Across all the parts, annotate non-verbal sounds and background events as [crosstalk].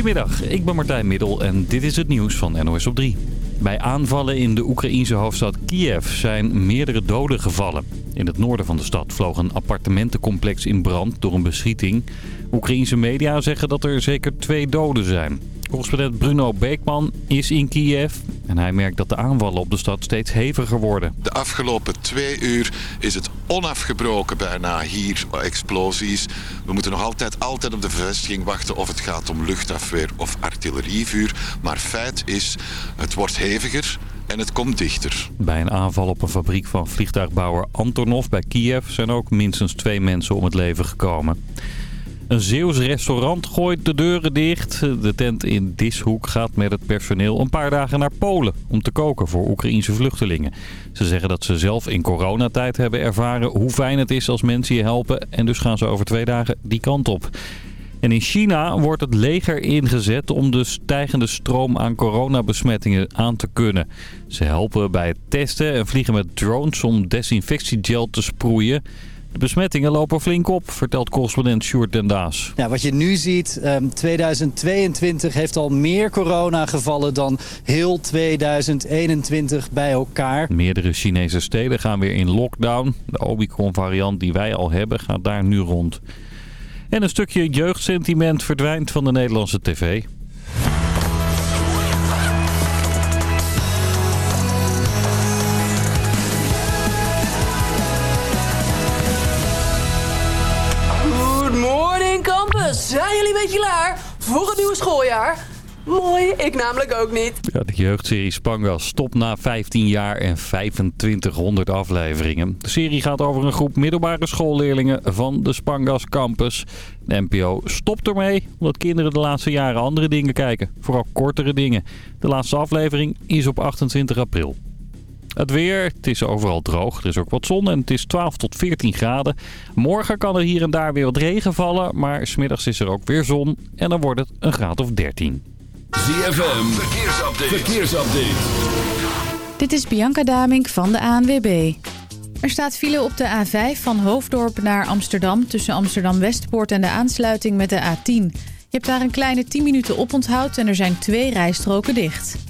Goedemiddag, ik ben Martijn Middel en dit is het nieuws van NOS op 3. Bij aanvallen in de Oekraïense hoofdstad Kiev zijn meerdere doden gevallen. In het noorden van de stad vloog een appartementencomplex in brand door een beschieting. Oekraïense media zeggen dat er zeker twee doden zijn. Correspondent Bruno Beekman is in Kiev en hij merkt dat de aanvallen op de stad steeds heviger worden. De afgelopen twee uur is het onafgebroken bijna hier explosies. We moeten nog altijd, altijd op de bevestiging wachten of het gaat om luchtafweer of artillerievuur. Maar feit is, het wordt heviger en het komt dichter. Bij een aanval op een fabriek van vliegtuigbouwer Antonov bij Kiev zijn ook minstens twee mensen om het leven gekomen. Een Zeeuws restaurant gooit de deuren dicht. De tent in Dishoek gaat met het personeel een paar dagen naar Polen om te koken voor Oekraïense vluchtelingen. Ze zeggen dat ze zelf in coronatijd hebben ervaren hoe fijn het is als mensen je helpen. En dus gaan ze over twee dagen die kant op. En in China wordt het leger ingezet om de stijgende stroom aan coronabesmettingen aan te kunnen. Ze helpen bij het testen en vliegen met drones om desinfectiegel te sproeien. De besmettingen lopen flink op, vertelt correspondent Sjoerd den Daas. Ja, wat je nu ziet, 2022 heeft al meer coronagevallen dan heel 2021 bij elkaar. Meerdere Chinese steden gaan weer in lockdown. De Omicron-variant die wij al hebben gaat daar nu rond. En een stukje jeugdsentiment verdwijnt van de Nederlandse tv. Beetje klaar voor het nieuwe schooljaar? Mooi, ik namelijk ook niet. De jeugdserie Spangas stopt na 15 jaar en 2500 afleveringen. De serie gaat over een groep middelbare schoolleerlingen van de Spangas campus. De NPO stopt ermee omdat kinderen de laatste jaren andere dingen kijken. Vooral kortere dingen. De laatste aflevering is op 28 april. Het weer, het is overal droog. Er is ook wat zon en het is 12 tot 14 graden. Morgen kan er hier en daar weer wat regen vallen. Maar smiddags is er ook weer zon en dan wordt het een graad of 13. ZFM, verkeersupdate. verkeersupdate. Dit is Bianca Damink van de ANWB. Er staat file op de A5 van Hoofddorp naar Amsterdam... tussen Amsterdam-Westpoort en de aansluiting met de A10. Je hebt daar een kleine 10 minuten oponthoud en er zijn twee rijstroken dicht.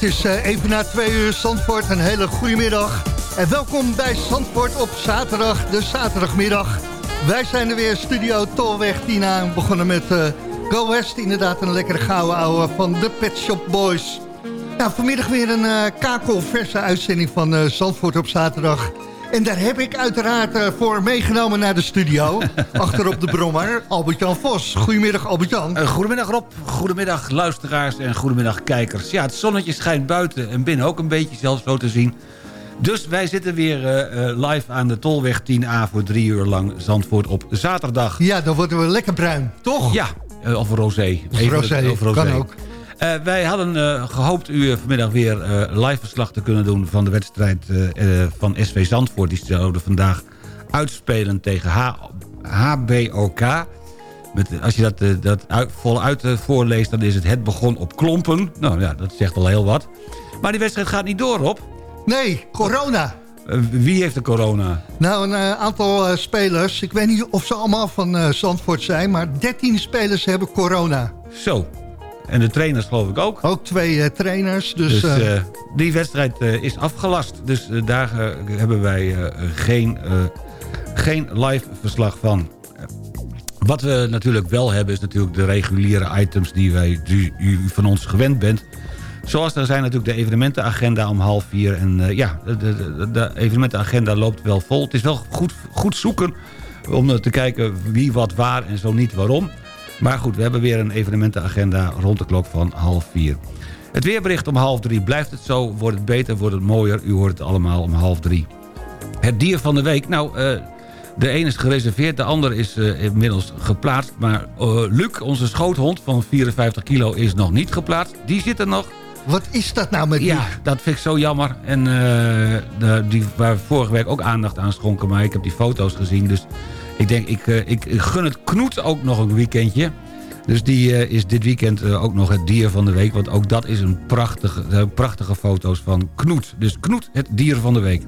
Het is eh, even na twee uur Zandvoort. Een hele goede middag. En welkom bij Zandvoort op zaterdag, de zaterdagmiddag. Wij zijn er weer, studio Tolweg Tina. Begonnen met eh, Go West, inderdaad een lekkere gouden ouwe van de Pet Shop Boys. Nou, vanmiddag weer een uh, kakelverse uitzending van uh, Zandvoort op zaterdag. En daar heb ik uiteraard uh, voor meegenomen naar de studio. [laughs] achter op de brommer, Albert-Jan Vos. Goedemiddag, Albert-Jan. Uh, goedemiddag Rob, goedemiddag luisteraars en goedemiddag kijkers. Ja, het zonnetje schijnt buiten en binnen ook een beetje zelfs zo te zien. Dus wij zitten weer uh, live aan de Tolweg 10A voor drie uur lang Zandvoort op zaterdag. Ja, dan worden we lekker bruin, toch? Ja, of rosé. Of rosé, of rosé. kan ook. Uh, wij hadden uh, gehoopt u vanmiddag weer live verslag te kunnen doen... van de wedstrijd van SV Zandvoort. Die zouden vandaag uitspelen tegen H HBOK. Met, als je dat, dat uit, voluit voorleest, dan is het het begon op klompen. Nou ja, dat zegt al heel wat. Maar die wedstrijd gaat niet door, op. Nee, corona. wie heeft de corona? Nou, een aantal spelers. Ik weet niet of ze allemaal van Zandvoort zijn... maar 13 spelers hebben corona. Zo, en de trainers geloof ik ook. Ook twee uh, trainers. Dus, dus uh, die wedstrijd is afgelast. Dus daar hebben wij geen, geen live verslag van. Wat we natuurlijk wel hebben is natuurlijk de reguliere items die, wij, die u van ons gewend bent. Zoals er zijn natuurlijk de evenementenagenda om half vier. En ja, de, de, de, evenementenagenda loopt wel vol. Het is wel goed, goed zoeken om te kijken wie, wat, waar en zo niet waarom. Maar goed, we hebben weer een evenementenagenda rond de klok van half vier. Het weerbericht om half drie. Blijft het zo? Wordt het beter? Wordt het mooier? U hoort het allemaal om half drie. Het dier van de week. Nou, uh, de ene is gereserveerd, de ander is uh, inmiddels geplaatst. Maar uh, Luc, onze schoothond van 54 kilo, is nog niet geplaatst. Die zit er nog. Wat is dat nou met die? Ja, dat vind ik zo jammer. En de, die, waar we vorige week ook aandacht aan schonken... maar ik heb die foto's gezien, dus ik denk, ik, uh, ik gun het Knoet ook nog een weekendje. Dus die uh, is dit weekend uh, ook nog het dier van de week. Want ook dat is een prachtige, prachtige foto's van Knoet. Dus Knoet, het dier van de week.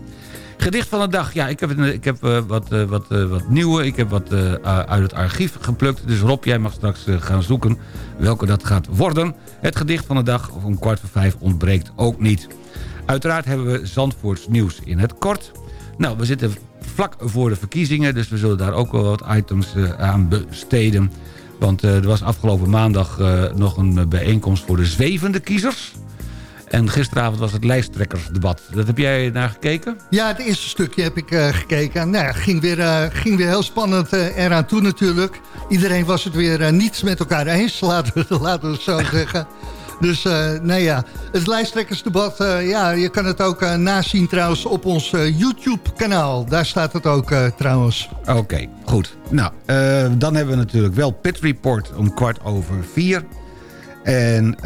Gedicht van de dag. Ja, ik heb, ik heb wat, wat, wat nieuwe. Ik heb wat uit het archief geplukt. Dus Rob, jij mag straks gaan zoeken welke dat gaat worden. Het gedicht van de dag om kwart voor vijf ontbreekt ook niet. Uiteraard hebben we Zandvoorts nieuws in het kort. Nou, we zitten vlak voor de verkiezingen. Dus we zullen daar ook wel wat items uh, aan besteden. Want uh, er was afgelopen maandag uh, nog een bijeenkomst voor de zwevende kiezers. En gisteravond was het lijsttrekkersdebat. Dat heb jij naar gekeken? Ja, het eerste stukje heb ik gekeken. Nou ja, ging weer, ging weer heel spannend eraan toe natuurlijk. Iedereen was het weer niets met elkaar eens, [laughs] laten we, laten we het zo zeggen. Dus uh, nee ja, het lijsttrekkersdebat, uh, ja, je kan het ook uh, trouwens op ons YouTube-kanaal. Daar staat het ook trouwens. Oké, goed. Nou, dan hebben we natuurlijk wel Pit Report om kwart over vier. En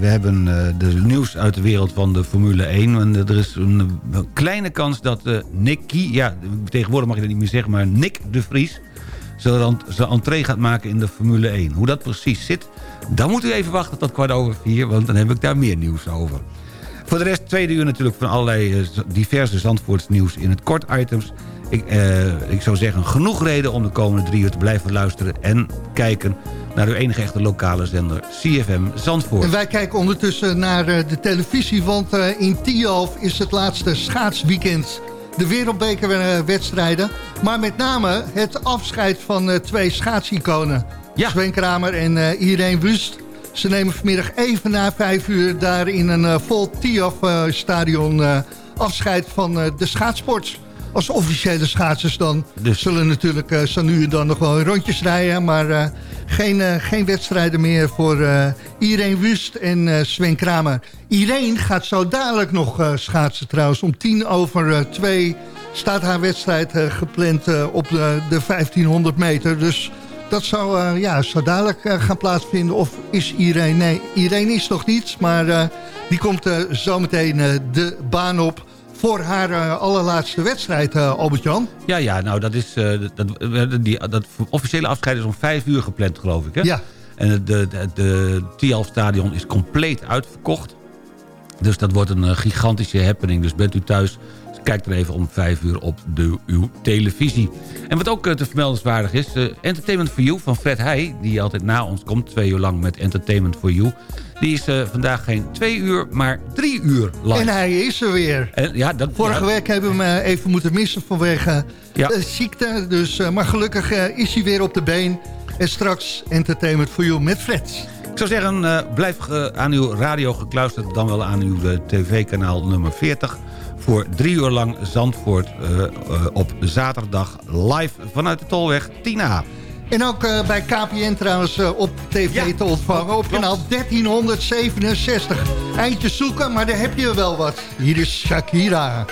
we hebben de nieuws uit de wereld van de Formule 1. En er is een, een kleine kans dat Nicky, ja, tegenwoordig mag je dat niet meer zeggen, maar Nick de Vries zijn entree gaat maken in de Formule 1. Hoe dat precies zit, dan moet u even wachten tot kwart over vier... want dan heb ik daar meer nieuws over. Voor de rest tweede uur natuurlijk van allerlei eh, diverse Zandvoorts nieuws in het kort items. Ik, eh, ik zou zeggen, genoeg reden om de komende drie uur te blijven luisteren... en kijken naar uw enige echte lokale zender CFM Zandvoort. En wij kijken ondertussen naar eh, de televisie, want eh, in Tialf is het laatste schaatsweekend. De wereldbekerwedstrijden, maar met name het afscheid van eh, twee schaatsiconen. Ja. Sven Kramer en eh, Irene Wust. Ze nemen vanmiddag even na vijf uur daar in een eh, vol Tialf-stadion afscheid van de schaatsport. Als officiële schaatsers dan. Dus- Zullen natuurlijk zo nu en dan nog wel rondjes rijden, maar eh, geen, eh, geen wedstrijden meer voor Irene Wust en Sven Kramer. Irene gaat zo dadelijk nog schaatsen trouwens. Om tien over twee staat haar wedstrijd gepland op de, de 1500 meter. Dus dat zou, eh, ja, zou dadelijk gaan plaatsvinden. Of is Irene? Nee, Irene is nog niet. Maar die komt zometeen de baan op voor haar eh, allerlaatste wedstrijd, eh, Albert-Jan. Ja, ja, nou dat is... eh, dat, die, dat officiële afscheid is om vijf uur gepland, geloof ik, hè? Ja. En de, de, de, de Tialf stadion is compleet uitverkocht. Dus dat wordt een gigantische happening. Dus bent u thuis, kijk er even om vijf uur op de, uw televisie. En wat ook te vermeldenswaardig is... Entertainment for You van Fred Heij... die altijd na ons komt, twee uur lang met Entertainment for You... die is eh, vandaag geen twee uur, maar drie uur lang. En hij is er weer. En, ja, dat, Vorige ja, week hebben we hem eh, even moeten missen vanwege Ja. eh, ziekte. Dus, maar gelukkig is hij weer op de been. En straks Entertainment for You met Fred. Ik zou zeggen, blijf aan uw radio gekluisterd... dan wel aan uw tv-kanaal nummer 40... voor drie uur lang Zandvoort op zaterdag live vanuit de Tolweg 10A. En ook eh, bij KPN trouwens eh, op tv Ja. te ontvangen. Op kanaal 1367. Eindje zoeken, maar daar heb je wel wat. Hier is Shakira.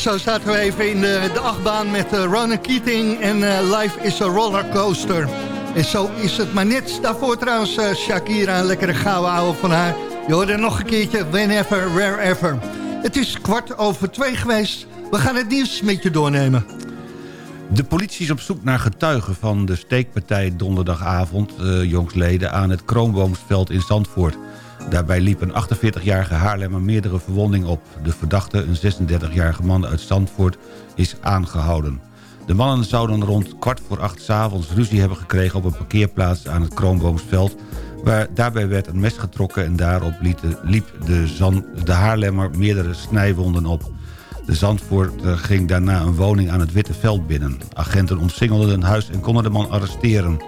Zo zaten we even in de, de achtbaan met uh, Ronan Keating en uh, Life is a Rollercoaster. En zo is het maar net. Daarvoor trouwens Shakira, een lekkere gouden ouwe van haar. Je hoorde nog een keertje, whenever, wherever. Het is kwart over twee geweest. We gaan het nieuws met je doornemen. De politie is op zoek naar getuigen van de steekpartij donderdagavond... Jongsleden aan het Kroonboomsveld in Zandvoort. Daarbij liep een 48-jarige Haarlemmer meerdere verwondingen op. De verdachte, een 36-jarige man uit Zandvoort, is aangehouden. De mannen zouden rond kwart voor acht s'avonds ruzie hebben gekregen... op een parkeerplaats aan het Kroonboomsveld... Waar, daarbij werd een mes getrokken en daarop liep de, de Haarlemmer meerdere snijwonden op. De Zandvoorter ging daarna een woning aan het Witte Veld binnen. Agenten omsingelden een huis en konden de man arresteren.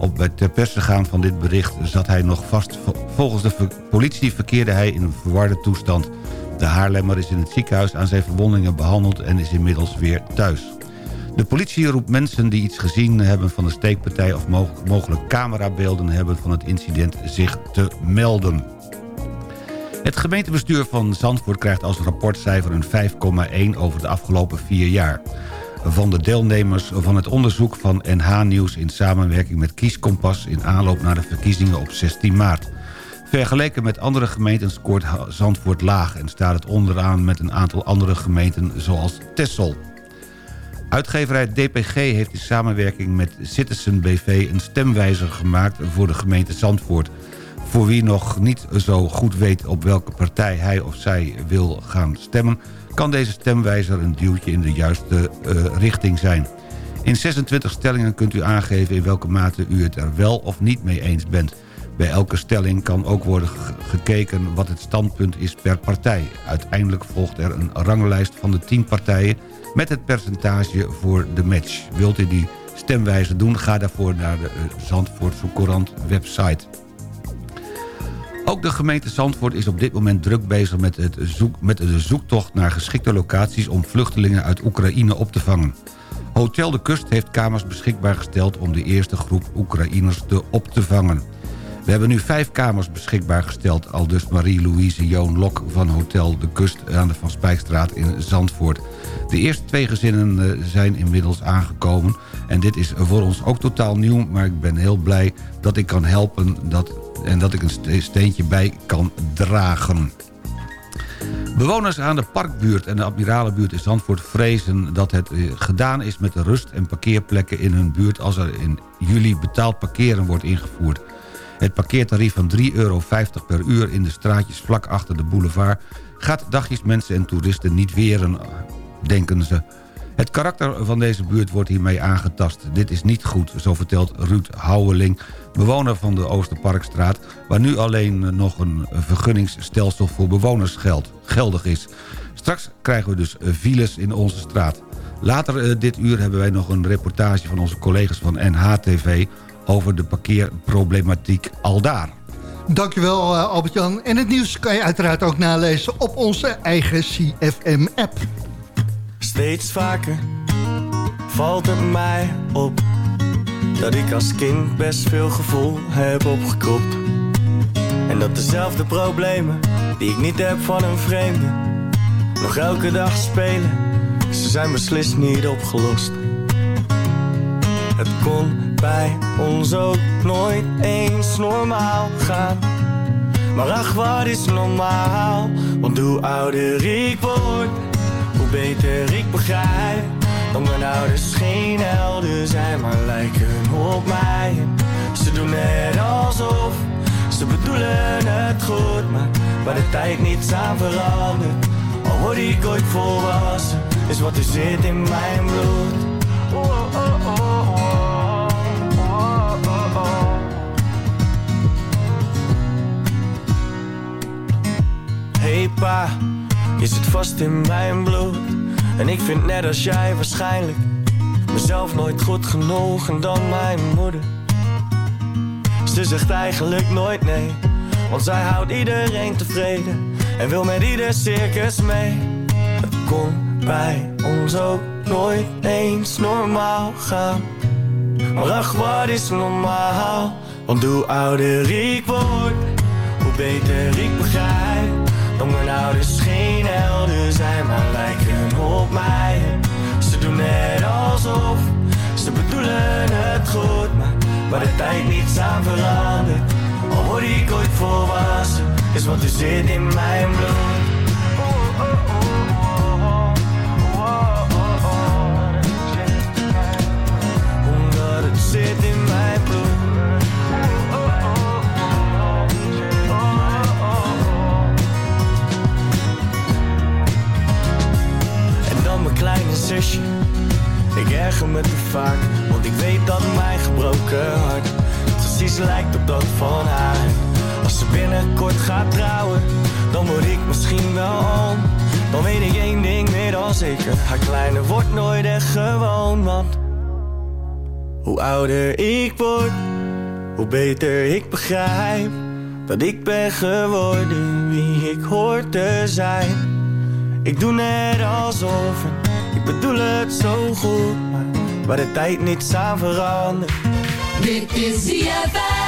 Op het ter perse gaan van dit bericht zat hij nog vast. Volgens de politie verkeerde hij in een verwarde toestand. De Haarlemmer is in het ziekenhuis aan zijn verwondingen behandeld en is inmiddels weer thuis. De politie roept mensen die iets gezien hebben van de steekpartij... of mogelijk camerabeelden hebben van het incident zich te melden. Het gemeentebestuur van Zandvoort krijgt als rapportcijfer een 5,1 over de afgelopen vier jaar. Van de deelnemers van het onderzoek van NH Nieuws in samenwerking met Kieskompas... in aanloop naar de verkiezingen op 16 maart. Vergeleken met andere gemeenten scoort Zandvoort laag... en staat het onderaan met een aantal andere gemeenten zoals Tessel. Uitgeverij DPG heeft in samenwerking met Citizen BV... een stemwijzer gemaakt voor de gemeente Zandvoort. Voor wie nog niet zo goed weet op welke partij hij of zij wil gaan stemmen... kan deze stemwijzer een duwtje in de juiste uh, richting zijn. In 26 stellingen kunt u aangeven in welke mate u het er wel of niet mee eens bent. Bij elke stelling kan ook worden gekeken wat het standpunt is per partij. Uiteindelijk volgt er een ranglijst van de 10 partijen met het percentage voor de match. Wilt u die stemwijze doen, ga daarvoor naar de Zandvoortse Courant website. Ook de gemeente Zandvoort is op dit moment druk bezig met, het zoek, met de zoektocht naar geschikte locaties om vluchtelingen uit Oekraïne op te vangen. Hotel de Kust heeft kamers beschikbaar gesteld om de eerste groep Oekraïners te op te vangen. We hebben nu vijf kamers beschikbaar gesteld... al dus Marie-Louise Joon Lok van Hotel de Kust aan de Van Spijkstraat in Zandvoort. De eerste twee gezinnen eh, zijn inmiddels aangekomen... en dit is voor ons ook totaal nieuw... maar ik ben heel blij dat ik kan helpen dat, en dat ik een steentje bij kan dragen. Bewoners aan de Parkbuurt en de Admiralenbuurt in Zandvoort vrezen dat het eh, gedaan is met de rust- en parkeerplekken in hun buurt als er in juli betaald parkeren wordt ingevoerd. Het parkeertarief van 3,50 euro per uur in de straatjes vlak achter de boulevard... gaat dagjes mensen en toeristen niet weren, denken ze. Het karakter van deze buurt wordt hiermee aangetast. Dit is niet goed, zo vertelt Ruud Houweling, bewoner van de Oosterparkstraat... waar nu alleen nog een vergunningsstelsel voor bewoners geld, geldig is. Straks krijgen we dus files in onze straat. Later dit uur hebben wij nog een reportage van onze collega's van NHTV over de parkeerproblematiek aldaar. Dankjewel uh, Albert-Jan. En het nieuws kan je uiteraard ook nalezen op onze eigen CFM-app. Steeds vaker valt het mij op... dat ik als kind best veel gevoel heb opgekropt. En dat dezelfde problemen die ik niet heb van een vreemde... nog elke dag spelen, ze zijn beslist niet opgelost. Het kon bij ons ook nooit eens normaal gaan. Maar ach, wat is normaal? Want hoe ouder ik word, beter ik begrijp. Dat mijn ouders geen helden zijn, maar lijken op mij. Ze doen net alsof, ze bedoelen het goed. Maar waar de tijd niets aan verandert, al word ik ooit volwassen, is wat er zit in mijn bloed. Oh, oh, oh, oh. Hey pa, je zit vast in mijn bloed. En ik vind net als jij waarschijnlijk Mezelf nooit goed genoeg en dan mijn moeder. Ze zegt eigenlijk nooit nee Want zij houdt iedereen tevreden En wil met ieder circus mee. Het kon bij ons ook nooit eens normaal gaan. Maar ach, wat is normaal? Want hoe ouder ik word Hoe beter ik begrijp Jongen, nou dus geen helden zijn, maar lijken op mij. Ze doen net alsof ze bedoelen het goed, maar waar de tijd niet samen verandert. Al word ik ooit volwassen, is wat er zit in mijn bloed. Omdat het zit Ik erger me te vaak, want ik weet dat mijn gebroken hart precies lijkt op dat van haar. Als ze binnenkort gaat trouwen, dan word ik misschien wel om. Dan weet ik één ding meer dan zeker, haar kleine wordt nooit echt gewoon, want hoe ouder ik word, hoe beter ik begrijp dat ik ben geworden wie ik hoort te zijn. Ik doe net alsof het ik bedoel het zo goed, maar waar de tijd niet aan verandert. Dit is ZFM.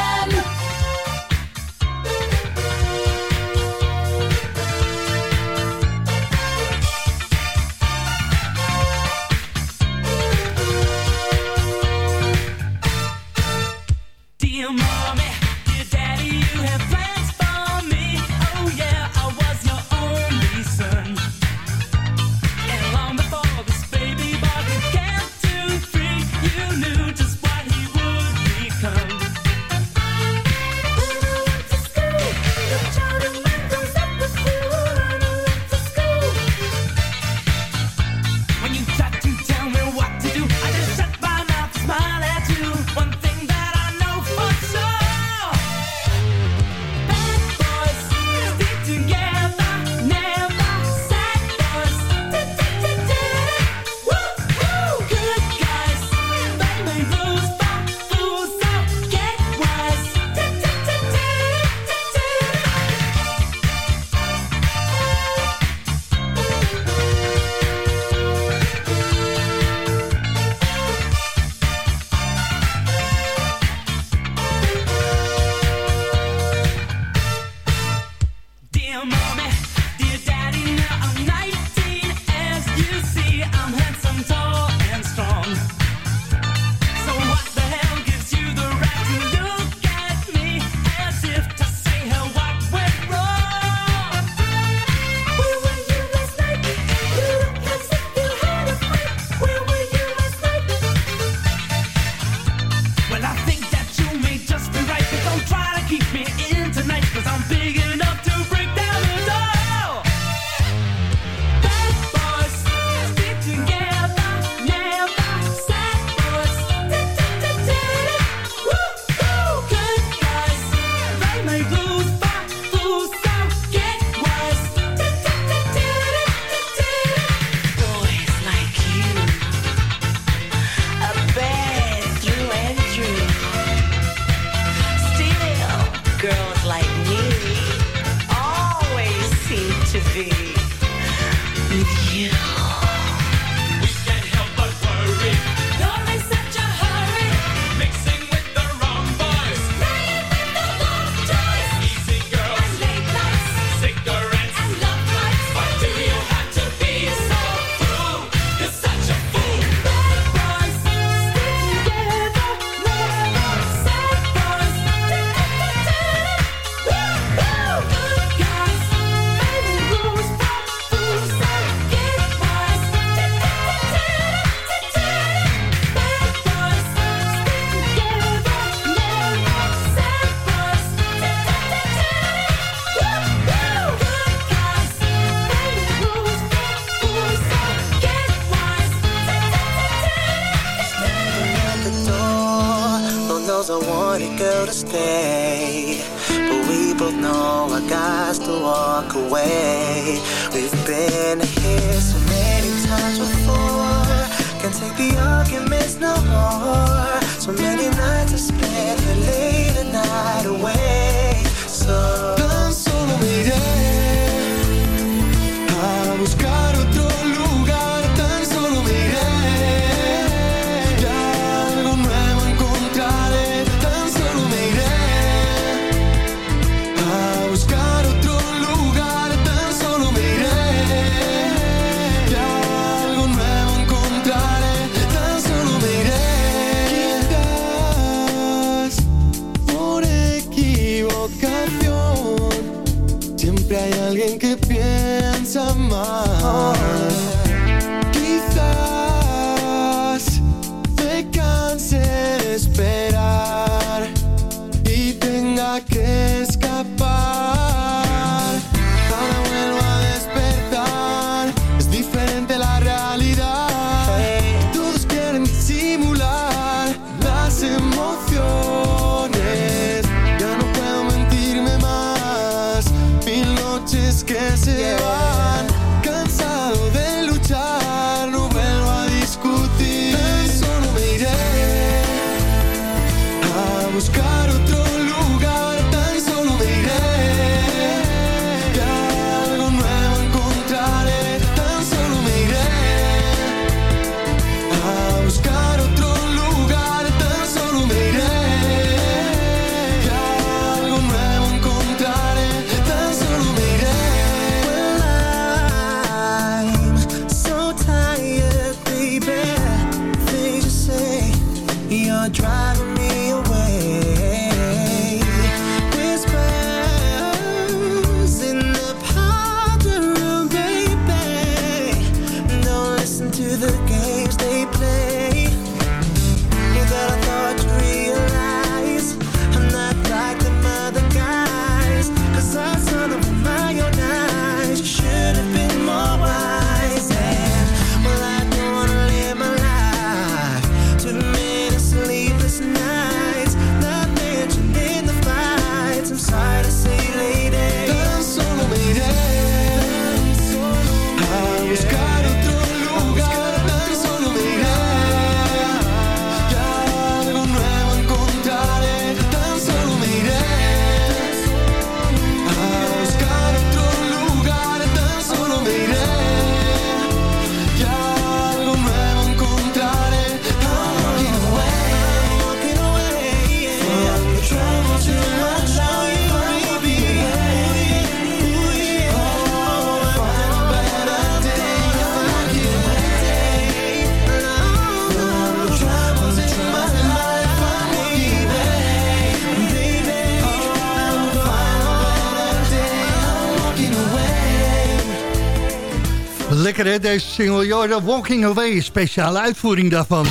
Deze single. Jordan Walking Away, speciale uitvoering daarvan.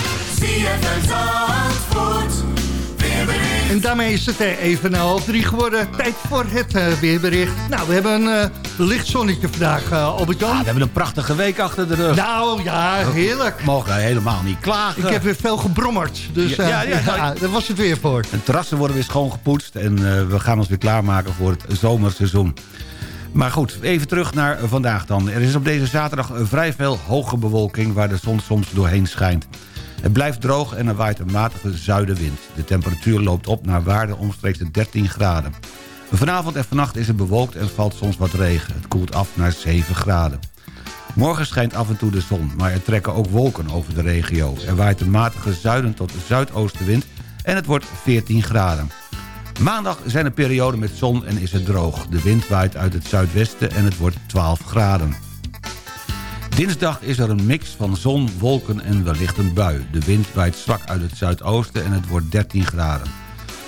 En daarmee is het eh, even na half drie geworden. Tijd voor het eh, weerbericht. Nou, we hebben een eh, licht zonnetje vandaag, uh, Albert-Jan. Ah, we hebben een prachtige week achter de rug. Nou, ja, heerlijk. We mogen helemaal niet klagen. Ik heb weer veel gebrommerd, dus Ja, ja, ja, ja, daar was het weer voor. De terrassen worden weer schoongepoetst en we gaan ons weer klaarmaken voor het zomerseizoen. Maar goed, even terug naar vandaag dan. Er is op deze zaterdag vrij veel hoge bewolking waar de zon soms doorheen schijnt. Het blijft droog en er waait een matige zuidenwind. De temperatuur loopt op naar waarde omstreeks de 13 graden. Vanavond en vannacht is het bewolkt en valt soms wat regen. Het koelt af naar 7 graden. Morgen schijnt af en toe de zon, maar er trekken ook wolken over de regio. Er waait een matige zuiden tot zuidoostenwind en het wordt 14 graden. Maandag zijn er perioden met zon en is het droog. De wind waait uit het zuidwesten en het wordt 12 graden. Dinsdag is er een mix van zon, wolken en wellicht een bui. De wind waait zwak uit het zuidoosten en het wordt 13 graden.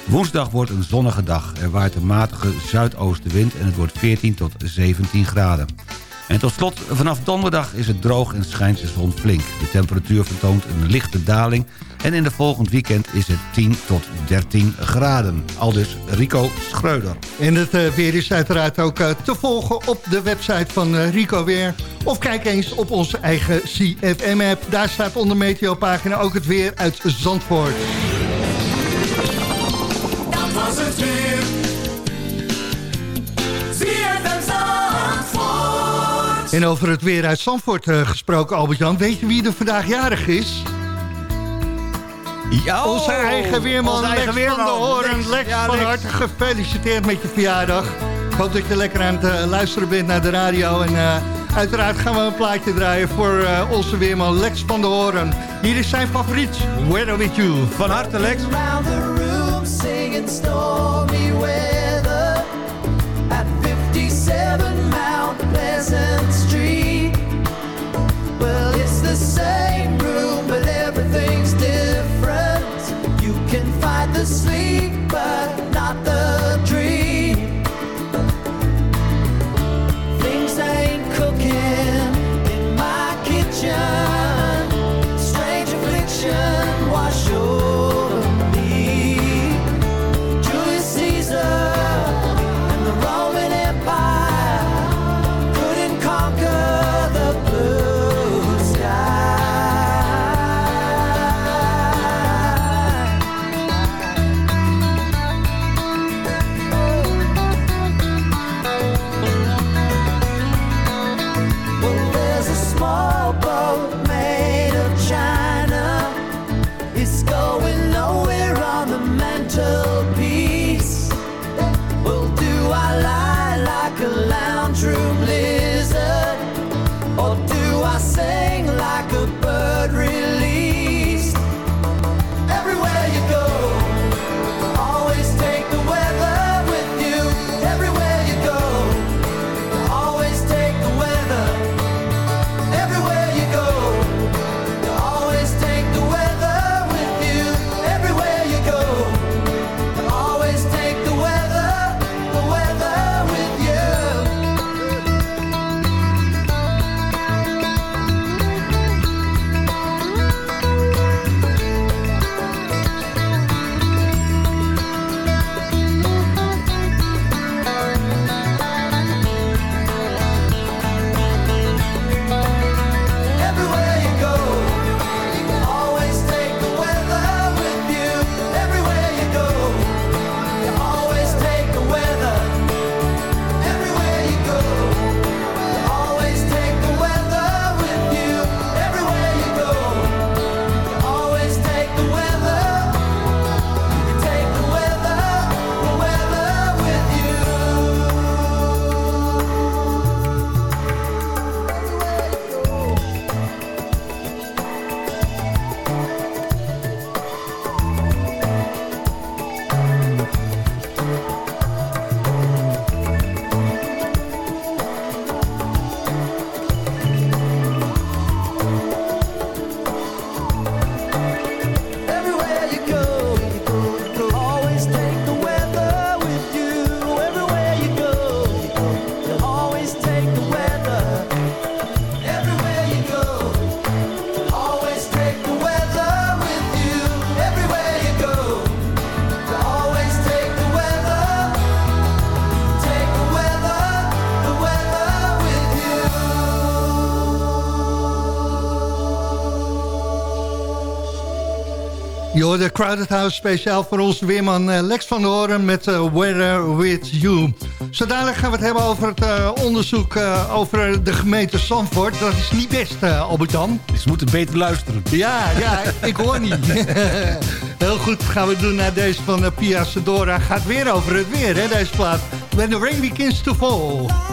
Woensdag wordt een zonnige dag. Er waait een matige zuidoostenwind en het wordt 14 tot 17 graden. En tot slot, vanaf donderdag is het droog en schijnt de zon flink. De temperatuur vertoont een lichte daling... en in de volgend weekend is het 10 tot 13 graden. Aldus Rico Schreuder. En het eh, weer is uiteraard ook eh, te volgen op de website van eh, Rico Weer. Of kijk eens op onze eigen CFM-app. Daar staat onder Meteopagina ook het weer uit Zandvoort. Dat was het weer. En over het weer uit Zandvoort eh, gesproken, Albert-Jan. Weet je wie er vandaag jarig is? Ja, onze eigen weerman, onze eigen Lex weerman. van de Hoorn. Lex, Lex, ja, van Lex. harte gefeliciteerd met je verjaardag. Ik hoop dat je lekker aan het eh, luisteren bent naar de radio. En eh, uiteraard gaan we een plaatje draaien voor eh, onze weerman Lex van de Hoorn. Hier is zijn favoriet, Weather With You. Van harte, Lex. Around the room singing stormy weather sleep, but not the Je hoorde Crowded House speciaal voor onze weerman eh, Lex van der Hoorn met eh, Weather With You. Zo dadelijk gaan we het hebben over het eh, onderzoek over de gemeente Zandvoort. Dat is niet best, Albert-Jan. Ze moeten beter luisteren. Ja, ja, ik hoor niet. [laughs] Heel goed, gaan we doen naar deze van Pia Sedora. Gaat weer over het weer, hè, deze plaat. When the rain begins to fall.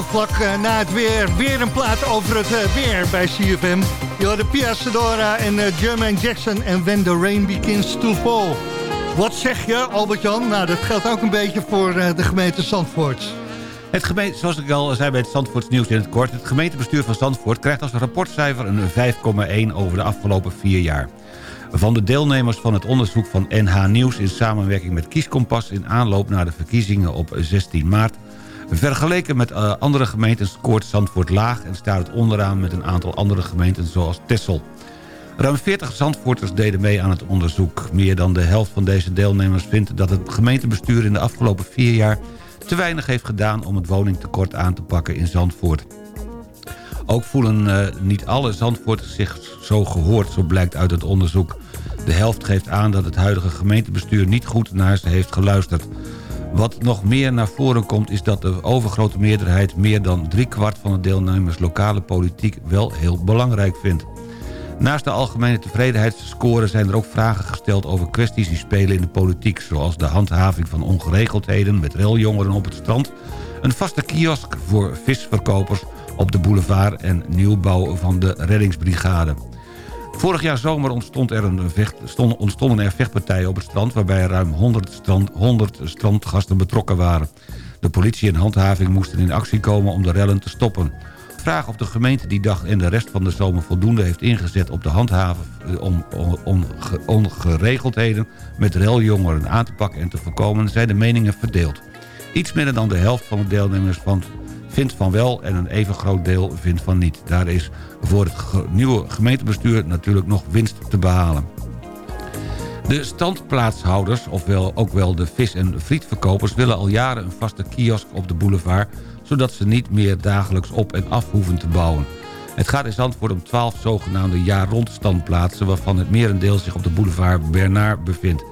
Vlak eh, na het weer, weer een plaat over het eh, weer bij CFM. Je hoorde Pia Sedora en eh, Jermaine Jackson en When the Rain Begins to Fall. Wat zeg je, Albert-Jan? Nou, dat geldt ook een beetje voor de gemeente Zandvoort. Het gemeente, zoals ik al zei bij het Zandvoorts nieuws in het kort... het gemeentebestuur van Zandvoort krijgt als rapportcijfer een 5,1 over de afgelopen vier jaar. Van de deelnemers van het onderzoek van NH Nieuws... in samenwerking met Kieskompas in aanloop naar de verkiezingen op 16 maart... vergeleken met eh, andere gemeenten scoort Zandvoort laag... en staat het onderaan met een aantal andere gemeenten zoals Texel. Ruim 40 Zandvoorters deden mee aan het onderzoek. Meer dan de helft van deze deelnemers vindt dat het gemeentebestuur in de afgelopen vier jaar te weinig heeft gedaan om het woningtekort aan te pakken in Zandvoort. Ook voelen eh, niet alle Zandvoorters zich zo gehoord, zo blijkt uit het onderzoek. De helft geeft aan dat het huidige gemeentebestuur niet goed naar ze heeft geluisterd. Wat nog meer naar voren komt is dat de overgrote meerderheid... meer dan driekwart van de deelnemers lokale politiek wel heel belangrijk vindt. Naast de algemene tevredenheidsscore zijn er ook vragen gesteld over kwesties die spelen in de politiek... zoals de handhaving van ongeregeldheden met raljongeren op het strand... een vaste kiosk voor visverkopers op de boulevard en nieuwbouw van de reddingsbrigade. Vorig jaar zomer ontstond er een vecht, stond, ontstonden er vechtpartijen op het strand... waarbij ruim 100, strand, 100 strandgasten betrokken waren. De politie en handhaving moesten in actie komen om de rellen te stoppen. Vraag of de gemeente die dag en de rest van de zomer voldoende heeft ingezet... op de handhaven eh, om om- onge- ongeregeldheden met reljongeren aan te pakken en te voorkomen... zijn de meningen verdeeld. Iets minder dan de helft van de deelnemers van vindt van wel en een even groot deel vindt van niet. Daar is voor het nieuwe gemeentebestuur natuurlijk nog winst te behalen. De standplaatshouders, ofwel ook wel de vis- en frietverkopers... willen al jaren een vaste kiosk op de boulevard... zodat ze niet meer dagelijks op en af hoeven te bouwen. Het gaat in Zandvoort om 12 zogenaamde jaar-rond standplaatsen... waarvan het merendeel zich op de boulevard Bernard bevindt.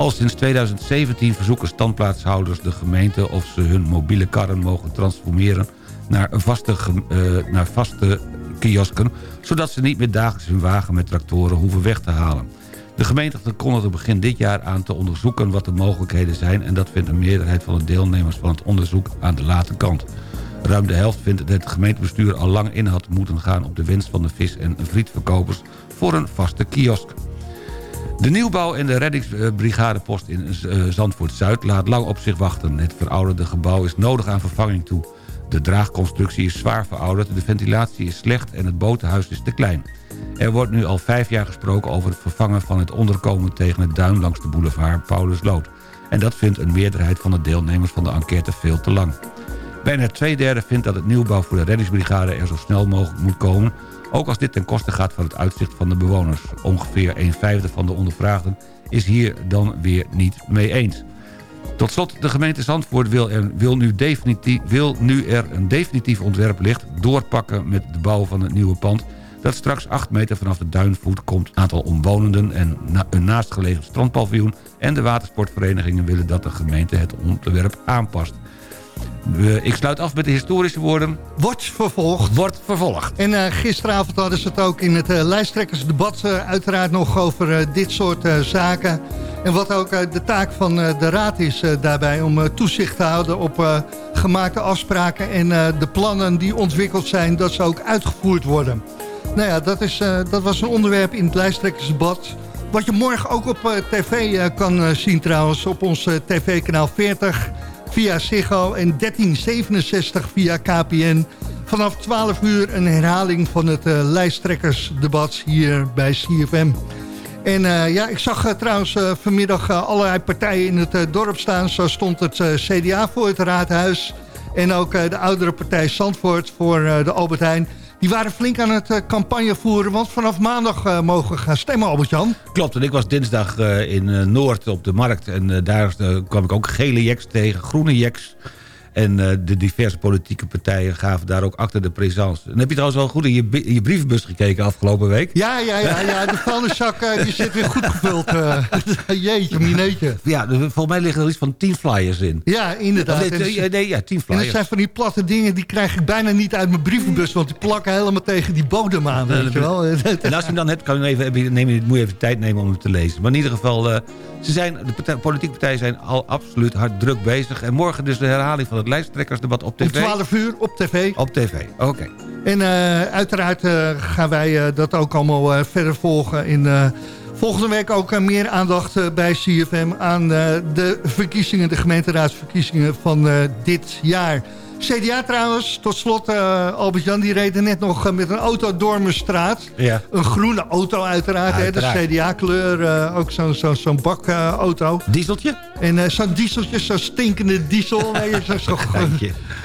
Al sinds 2017 verzoeken standplaatshouders de gemeente... of ze hun mobiele karren mogen transformeren naar vaste, eh, naar vaste kiosken... zodat ze niet meer dagelijks hun wagen met tractoren hoeven weg te halen. De gemeente kondigde begin dit jaar aan te onderzoeken wat de mogelijkheden zijn... en dat vindt een meerderheid van de deelnemers van het onderzoek aan de late kant. Ruim de helft vindt dat het gemeentebestuur al lang in had moeten gaan... op de wens van de vis- en frietverkopers voor een vaste kiosk. De nieuwbouw en de reddingsbrigadepost in eh, Zandvoort-Zuid laat lang op zich wachten. Het verouderde gebouw is nodig aan vervanging toe. De draagconstructie is zwaar verouderd, de ventilatie is slecht en het botenhuis is te klein. Er wordt nu al vijf jaar gesproken over het vervangen van het onderkomen tegen het duin langs de boulevard Paulusloot. En dat vindt een meerderheid van de deelnemers van de enquête veel te lang. Bijna twee derde vindt dat het nieuwbouw voor de reddingsbrigade er zo snel mogelijk moet komen... ook als dit ten koste gaat van het uitzicht van de bewoners. Ongeveer een vijfde van de ondervraagden is hier dan weer niet mee eens. Tot slot, de gemeente Zandvoort wil, wil, nu definitief, wil nu er een definitief ontwerp ligt... doorpakken met de bouw van het nieuwe pand... dat straks 8 meter vanaf de duinvoet komt. Aantal omwonenden en een naastgelegen strandpaviljoen... en de watersportverenigingen willen dat de gemeente het ontwerp aanpast. Ik sluit af met de historische woorden. Wordt vervolgd. Wordt vervolgd. En eh, gisteravond hadden ze het ook in het eh, lijsttrekkersdebat eh, uiteraard nog over dit soort zaken. En wat ook de taak van de raad is daarbij om toezicht te houden op gemaakte afspraken en de plannen die ontwikkeld zijn, dat ze ook uitgevoerd worden. Nou ja, dat, is, dat was een onderwerp in het lijsttrekkersdebat. Wat je morgen ook op tv kan zien trouwens, op ons tv-kanaal 40 via Ziggo en 1367 via KPN. Vanaf 12 uur een herhaling van het eh, lijsttrekkersdebat hier bij CFM. En eh, ja, ik zag eh, trouwens vanmiddag allerlei partijen in het dorp staan. Zo stond het CDA voor het raadhuis. En ook de oudere partij Zandvoort voor de Albert Heijn. Die waren flink aan het eh, campagne voeren. Want vanaf maandag eh, mogen gaan stemmen, Albert-Jan. Klopt, en ik was dinsdag eh, in Noord op de markt... en daar kwam ik ook gele jeks tegen, groene jeks... En eh, de diverse politieke partijen gaven daar ook achter de présence. En heb je trouwens wel goed in je, in je brievenbus gekeken afgelopen week? Ja, ja, ja, ja de vuilniszak eh, die zit weer goed gevuld. eh. [laughs] Jeetje, mineetje. Ja, volgens mij liggen er iets van 10 flyers in. Ja, inderdaad. Of nee, En- nee, ja, 10 En flyers. dat zijn van die platte dingen, die krijg ik bijna niet uit mijn brievenbus... want die plakken helemaal tegen die bodem aan, weet je wel. [laughs] En als je hem dan hebt, kan je even, neem je, moet je even tijd nemen om hem te lezen. Maar in ieder geval, ze zijn, de partij- politieke partijen zijn al absoluut hard druk bezig. En morgen dus de herhaling van het lijsttrekkersdebat op tv. Om 12 uur op tv. Op tv, oké. En eh, uiteraard eh, gaan wij eh, dat ook allemaal verder volgen. In, volgende week ook meer aandacht bij CFM aan de verkiezingen, de gemeenteraadsverkiezingen van dit jaar. CDA trouwens, tot slot, eh, Albert-Jan die reed net nog eh, met een auto door mijn straat. Ja. Een groene auto uiteraard, hè, de CDA-kleur, eh, ook zo'n zo, bakauto. Dieseltje? En zo'n dieseltje, zo'n stinkende diesel. [laughs] je, zo,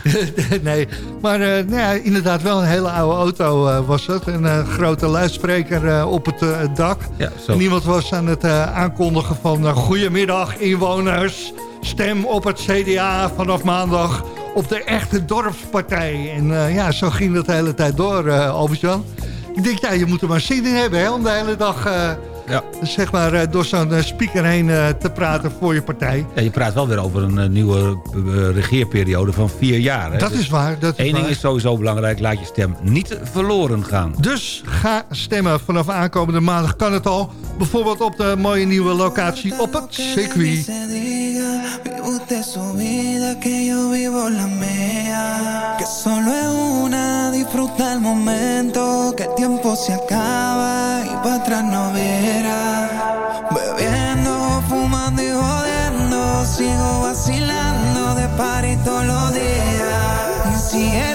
[laughs] nee, maar nou ja, inderdaad wel een hele oude auto was het. Een grote luidspreker op het dak. Ja, zo. En iemand was aan het aankondigen van... goedemiddag inwoners, stem op het CDA vanaf maandag op de echte dorpspartij. En eh, ja, zo ging dat de hele tijd door, Albert-Jan. Ik denk, ja, je moet er maar zin in hebben hè, om de hele dag... eh, Ja. zeg maar, eh, door zo'n eh, speaker heen eh, te praten voor je partij. Ja, je praat wel weer over een nieuwe regeerperiode van vier jaar. Hè? Dat is waar, dat is Eén ding waar. is sowieso belangrijk, laat je stem niet verloren gaan. Dus ga stemmen. Vanaf aankomende maandag kan het al. Bijvoorbeeld op de mooie nieuwe locatie op het circuit. se diga, vive usted su vida, que yo vivo la mía. Que solo es una, disfruta el momento, que el tiempo se acaba y para atrás no verá. Bebiendo, fumando y jodiendo, sigo vacilando de party todos los días. Cielo.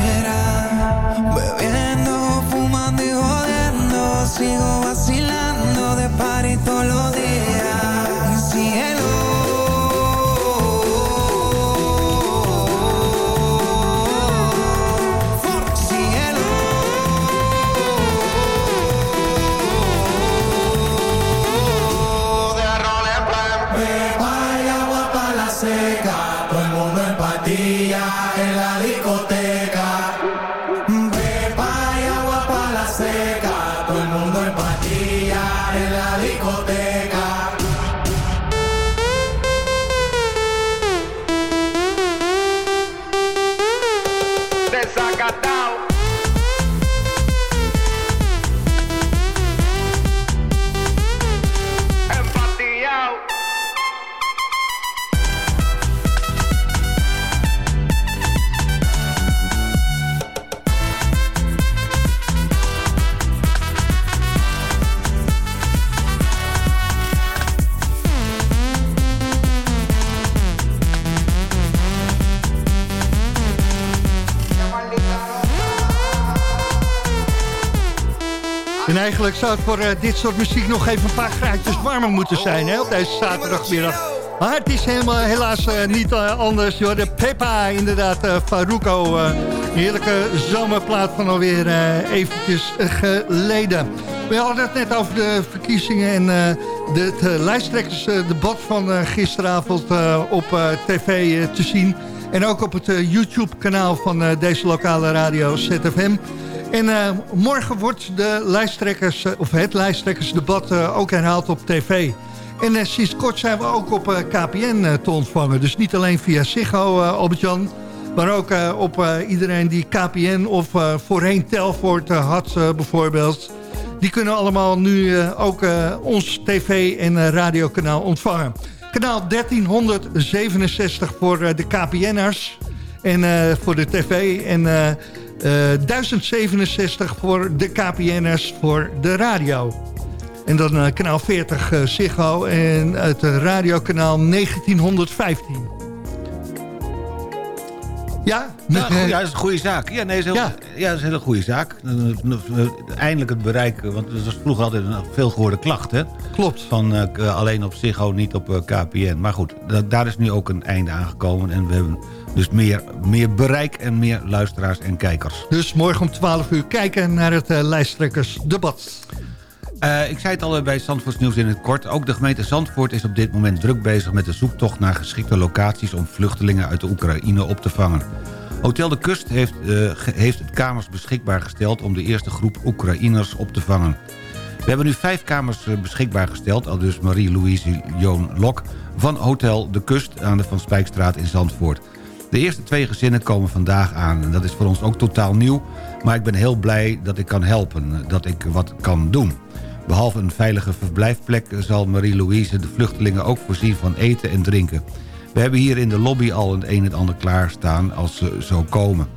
Eigenlijk zou het voor eh, dit soort muziek nog even een paar graadjes warmer moeten zijn hè, op deze zaterdagmiddag. Maar het is helemaal, helaas eh, niet eh, anders. Joh. De Peppa, inderdaad, eh Faruko. heerlijke zomerplaat van alweer eventjes geleden. We hadden het net over de verkiezingen en de, het lijsttrekkersdebat van gisteravond op tv te zien. En ook op het YouTube-kanaal van deze lokale radio ZFM. En eh, morgen wordt de lijsttrekkers, eh, of het lijsttrekkersdebat eh, ook herhaald op tv. En sinds kort zijn we ook op KPN te ontvangen. Dus niet alleen via Ziggo, Albert-Jan... Maar ook op iedereen die KPN of voorheen Telfort had bijvoorbeeld. Die kunnen allemaal nu ook ons tv- en radiokanaal ontvangen. Kanaal 1367 voor de KPN'ers en voor de tv. En 1067 voor de KPN'ers voor de radio. En dan eh, kanaal 40 eh, Ziggo en het eh, radiokanaal 1915. Ja? Ja, goed, ja, dat is een goede zaak. Ja, nee, is heel, ja. dat is een hele goede zaak. Eindelijk het bereiken, want het was vroeger altijd een veel gehoorde klacht, hè? Klopt. Van eh, alleen op Ziggo, niet op eh, KPN. Maar goed, da- daar is nu ook een einde aangekomen. En we hebben dus meer, meer bereik en meer luisteraars en kijkers. Dus morgen om 12 uur kijken naar het eh, lijsttrekkersdebat. Eh, ik zei het al bij Zandvoorts Nieuws in het kort. Ook de gemeente Zandvoort is op dit moment druk bezig met de zoektocht naar geschikte locaties om vluchtelingen uit de Oekraïne op te vangen. Hotel de Kust heeft, eh, heeft het kamers beschikbaar gesteld om de eerste groep Oekraïners op te vangen. We hebben nu vijf kamers eh, beschikbaar gesteld, al dus Marie-Louise Joon Lok van Hotel de Kust aan de Van Spijkstraat in Zandvoort. De eerste twee gezinnen komen vandaag aan en dat is voor ons ook totaal nieuw, maar ik ben heel blij dat ik kan helpen, dat ik wat kan doen. Behalve een veilige verblijfplek zal Marie-Louise de vluchtelingen ook voorzien van eten en drinken. We hebben hier in de lobby al het een en ander klaarstaan als ze zo komen.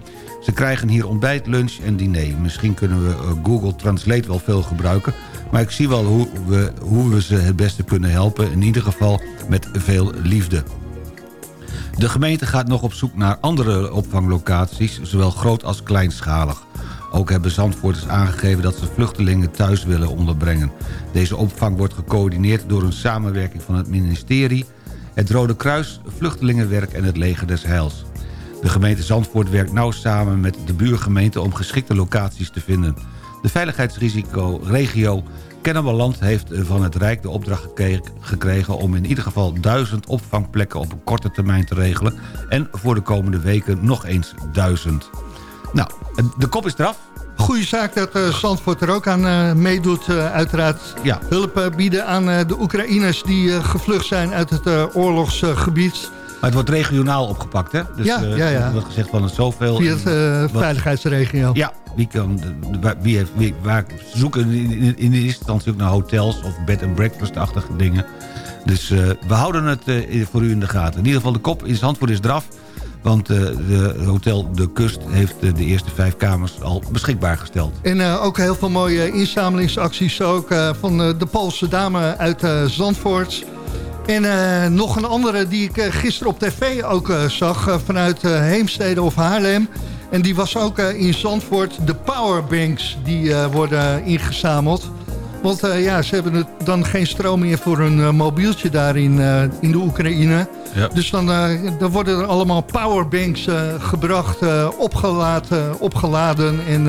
Ze krijgen hier ontbijt, lunch en diner. Misschien kunnen we eh, Google Translate wel veel gebruiken... maar ik zie wel hoe we, hoe we ze het beste kunnen helpen. In ieder geval met veel liefde. De gemeente gaat nog op zoek naar andere opvanglocaties... zowel groot als kleinschalig. Ook hebben Zandvoorters aangegeven dat ze vluchtelingen thuis willen onderbrengen. Deze opvang wordt gecoördineerd door een samenwerking van het ministerie... het Rode Kruis, Vluchtelingenwerk en het Leger des Heils. De gemeente Zandvoort werkt nauw samen met de buurgemeente... om geschikte locaties te vinden. De veiligheidsregio Kennemerland heeft van het Rijk de opdracht gekregen... om in ieder geval duizend opvangplekken op een korte termijn te regelen... en voor de komende weken nog eens duizend. Nou, de kop is eraf. Goeie zaak dat eh, Zandvoort er ook aan eh, meedoet, eh, uiteraard. Ja. Hulp bieden aan de Oekraïners die gevlucht zijn uit het oorlogsgebied. Maar het wordt regionaal opgepakt, hè? Dus, Ja, eh, ja, ja. Er wordt gezegd van het zoveel... Via het eh, Wat- veiligheidsregio. Ja, wie kan, de- de- wie heeft, wie, waar, zoeken in, in, in de eerste instantie ook naar hotels of bed and breakfast-achtige dingen. Dus eh, we houden het voor u in de gaten. In ieder geval de kop in Zandvoort is eraf. Want eh, de Hotel De Kust heeft de eerste vijf kamers al beschikbaar gesteld. En ook heel veel mooie inzamelingsacties ook, van de Poolse dame uit Zandvoort. En eh, nog een andere die ik eh, gisteren op tv ook eh, zag vanuit Heemstede of Haarlem. En die was ook in Zandvoort. De powerbanks die worden ingezameld. Want ja, ze hebben het dan geen stroom meer voor hun mobieltje daar in, in de Oekraïne. Ja. Dus dan, dan worden er allemaal powerbanks gebracht, opgeladen, opgeladen. En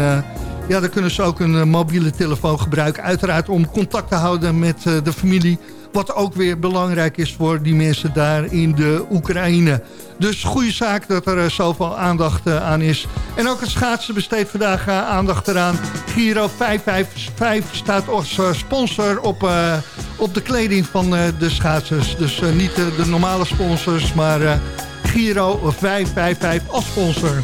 ja, dan kunnen ze ook een mobiele telefoon gebruiken. Uiteraard om contact te houden met de familie. Wat ook weer belangrijk is voor die mensen daar in de Oekraïne. Dus goede zaak dat er eh, zoveel aandacht eh, aan is. En ook het schaatsen besteedt vandaag eh, aandacht eraan. Giro 555 staat als sponsor op, op de kleding van de schaatsers. Dus niet de normale sponsors, maar Giro 555 als sponsor.